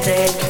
mistake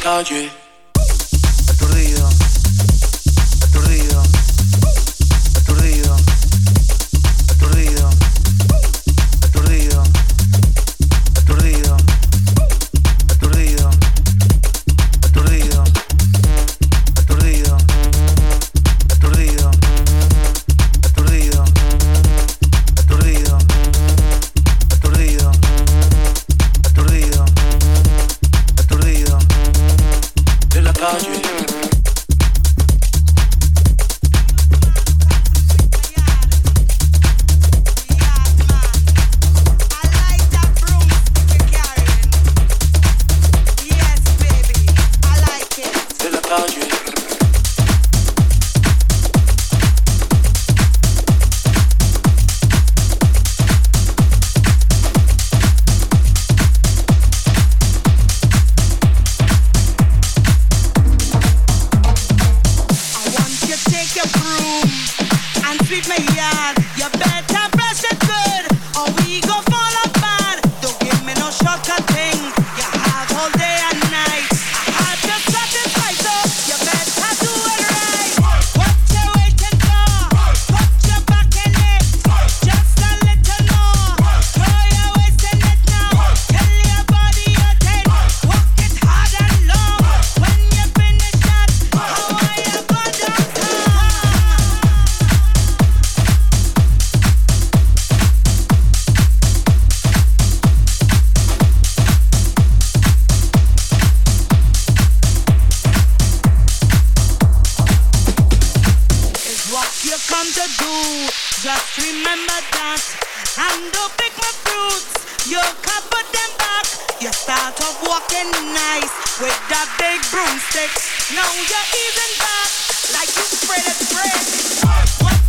感觉。remember that. And don't pick my fruits, you'll cover them back. You start off walking nice with that big broomstick. Now you're easing back like you spread a spread.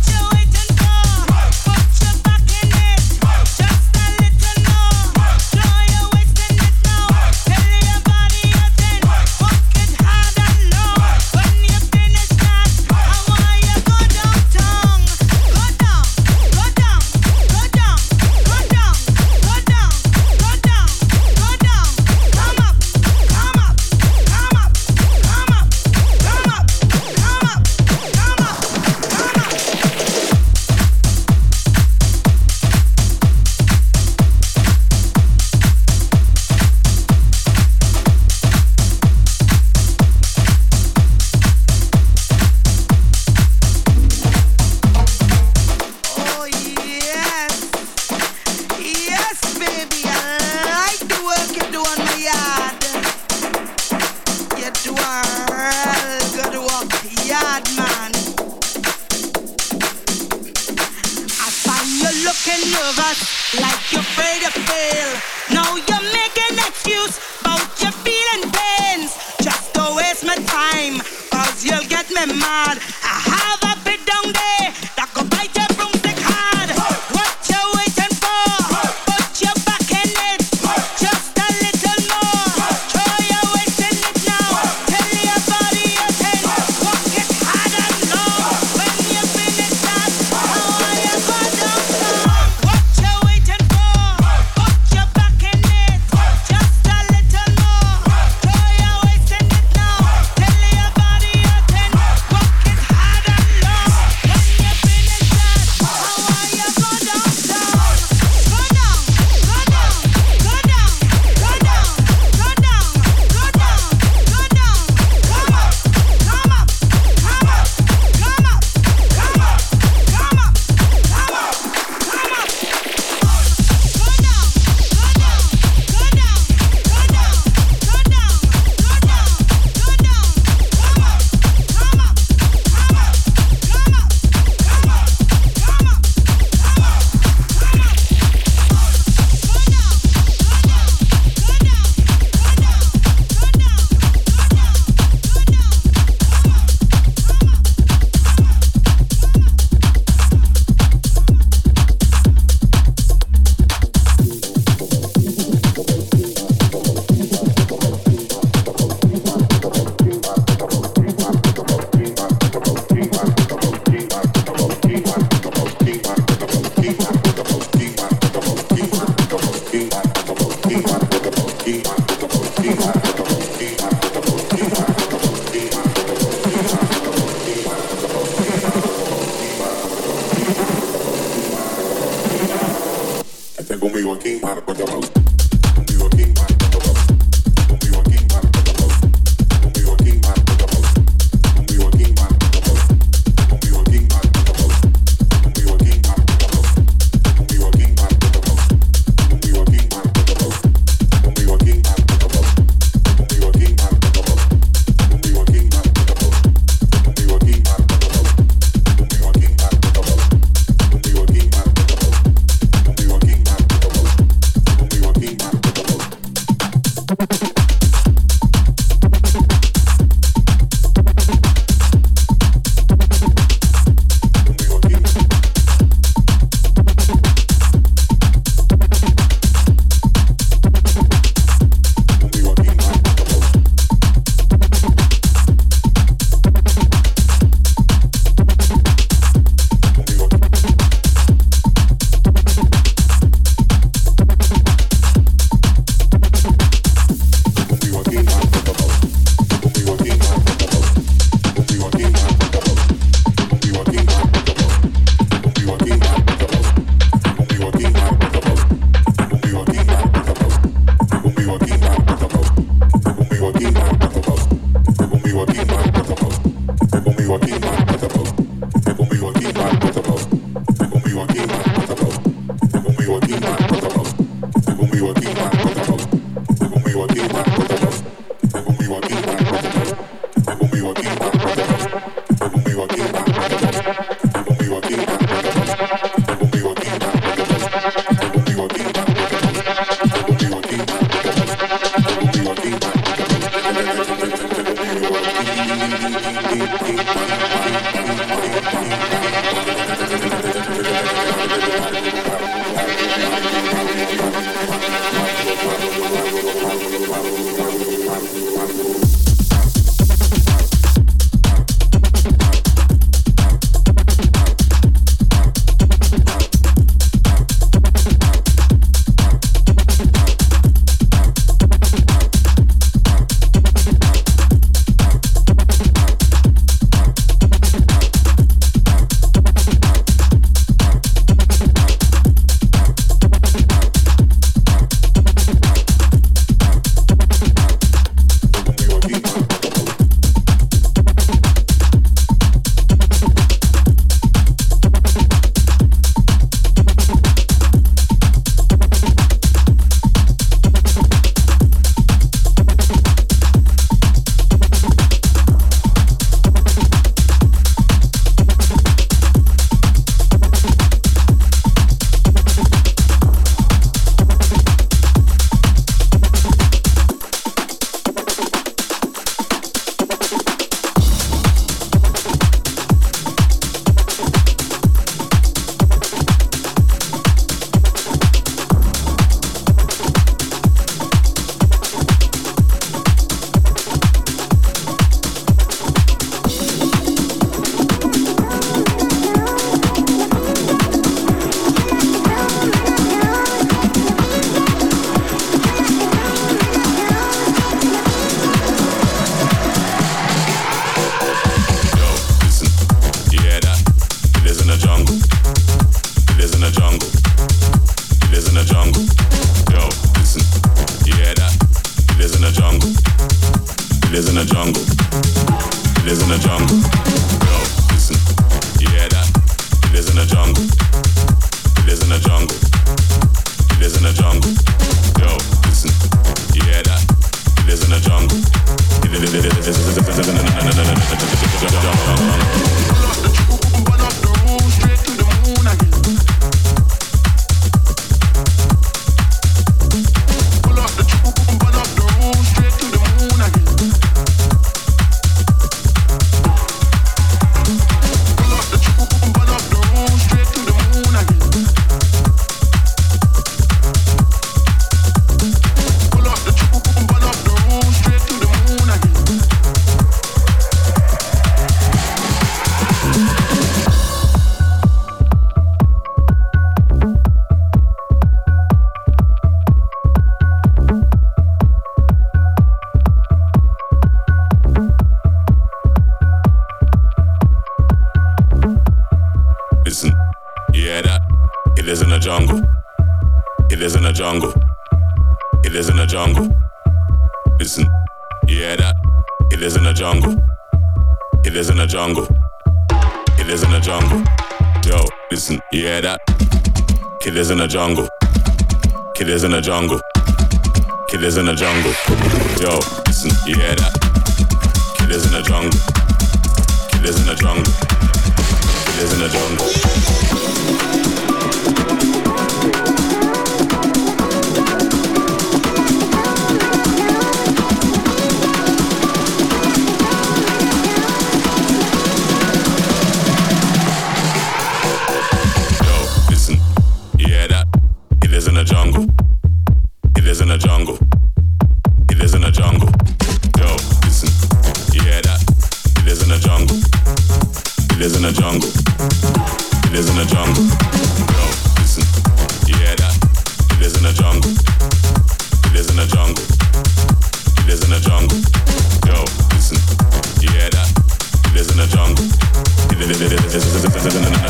Straight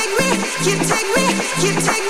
take me, you take me, you take me.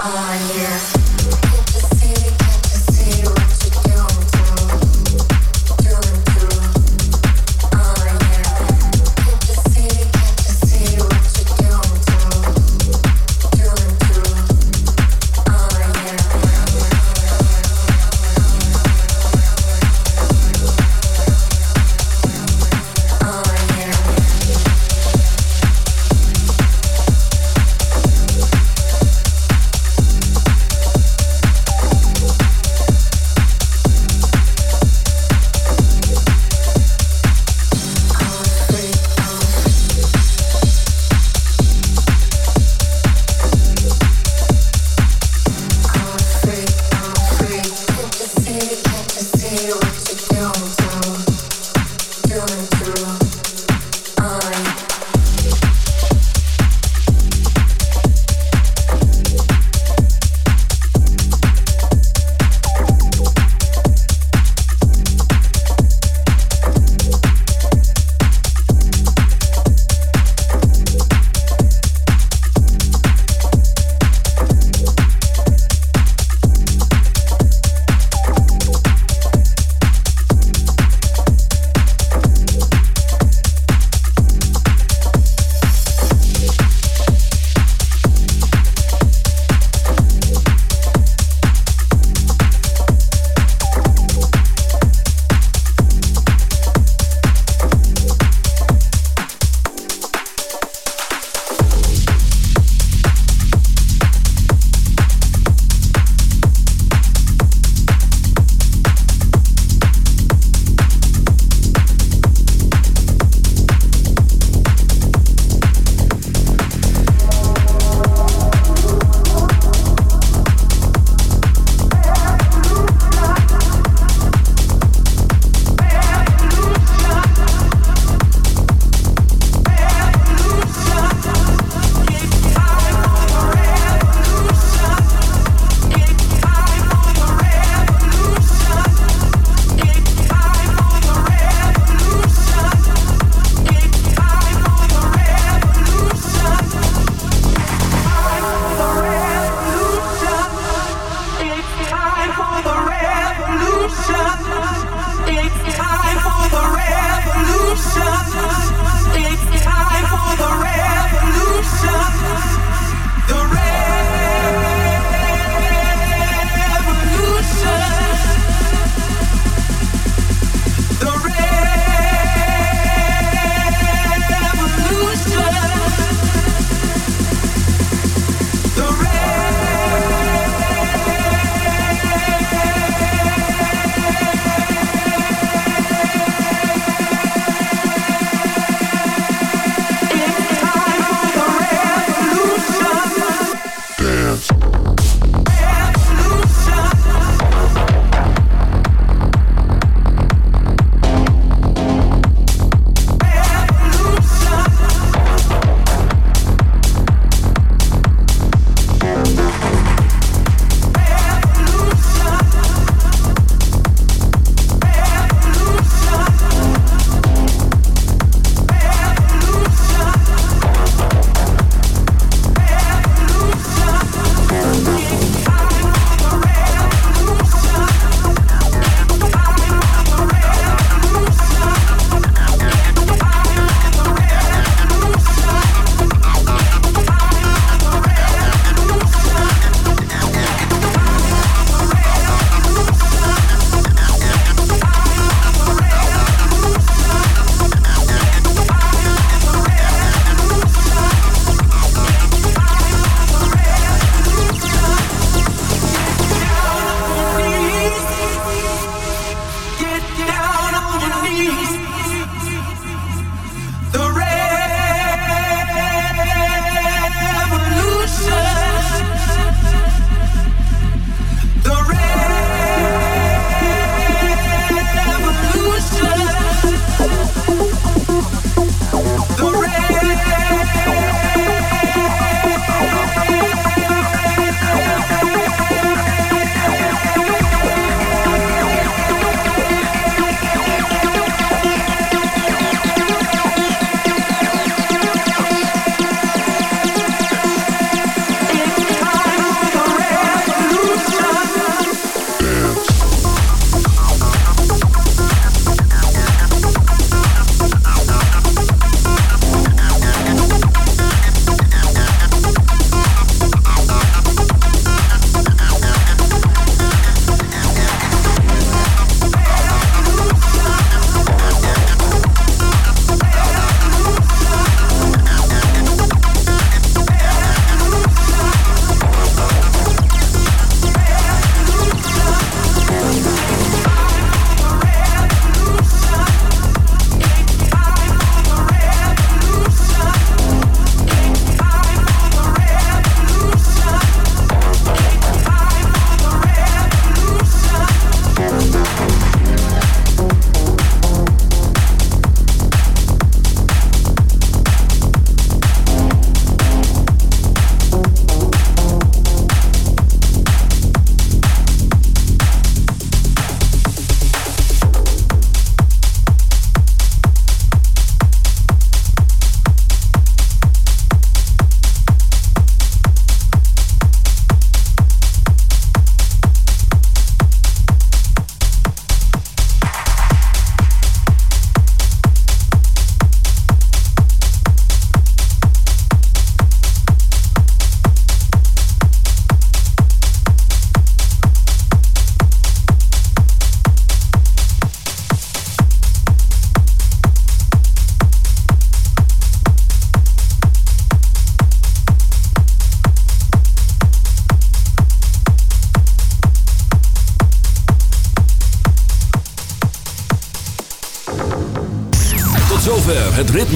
Are yeah.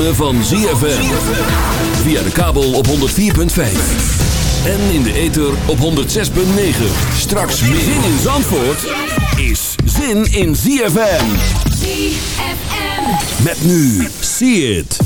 Ritme van ZFM. Via de kabel op 104.5. En in de ether op 106.9. Straks meer. Zin in Zandvoort is zin in ZFM. ZFM. Met nu. See it.